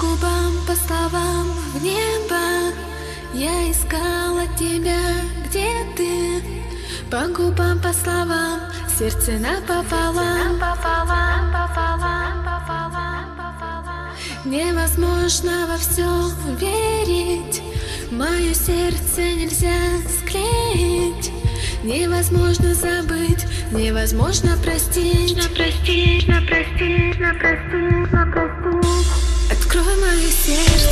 губам, по словам в небо. Я искала тебя, где ты? По губам, по словам, сердце напополам Невозможно во все верить. Мое сердце нельзя склеить. Невозможно забыть, невозможно простить. На простить, простить, простить, простить. Открой мое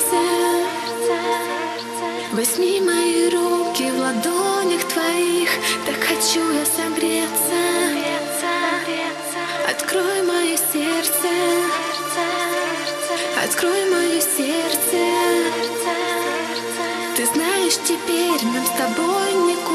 сердце, возьми мои руки в ладонях твоих, так хочу я согреться. Открой мое сердце, открой мое сердце. Ты знаешь, теперь нам с тобой никуда.